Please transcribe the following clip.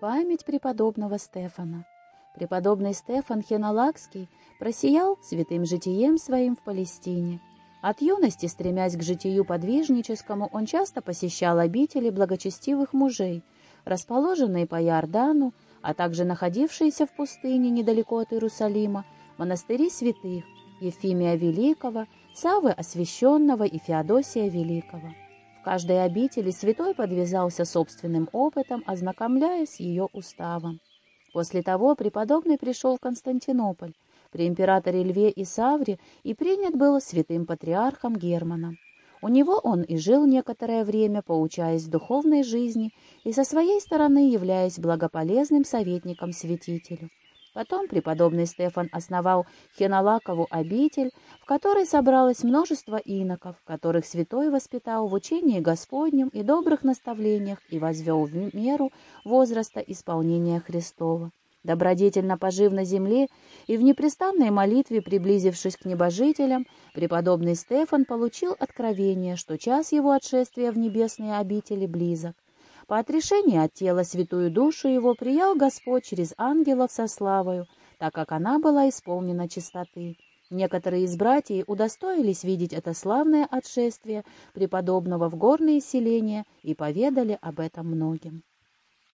Память преподобного Стефана. Преподобный Стефан Хеналакский просиял святым житием своим в Палестине. От юности, стремясь к житию подвижническому, он часто посещал обители благочестивых мужей, расположенные по Иордану, а также находившиеся в пустыне недалеко от Иерусалима, монастыри святых Ефимия Великого, Савы Освященного и Феодосия Великого. Каждой обители святой подвязался собственным опытом, ознакомляясь с ее уставом. После того преподобный пришел в Константинополь при императоре Льве и Савре и принят был святым патриархом Германом. У него он и жил некоторое время, поучаясь в духовной жизни и со своей стороны являясь благополезным советником святителю. Потом преподобный Стефан основал Хеналакову обитель, в которой собралось множество иноков, которых святой воспитал в учении Господнем и добрых наставлениях и возвел в меру возраста исполнения Христова. Добродетельно пожив на земле и в непрестанной молитве, приблизившись к небожителям, преподобный Стефан получил откровение, что час его отшествия в небесные обители близок. По отрешении от тела святую душу его приял Господь через ангелов со славою, так как она была исполнена чистоты. Некоторые из братьев удостоились видеть это славное отшествие преподобного в горные селения и поведали об этом многим.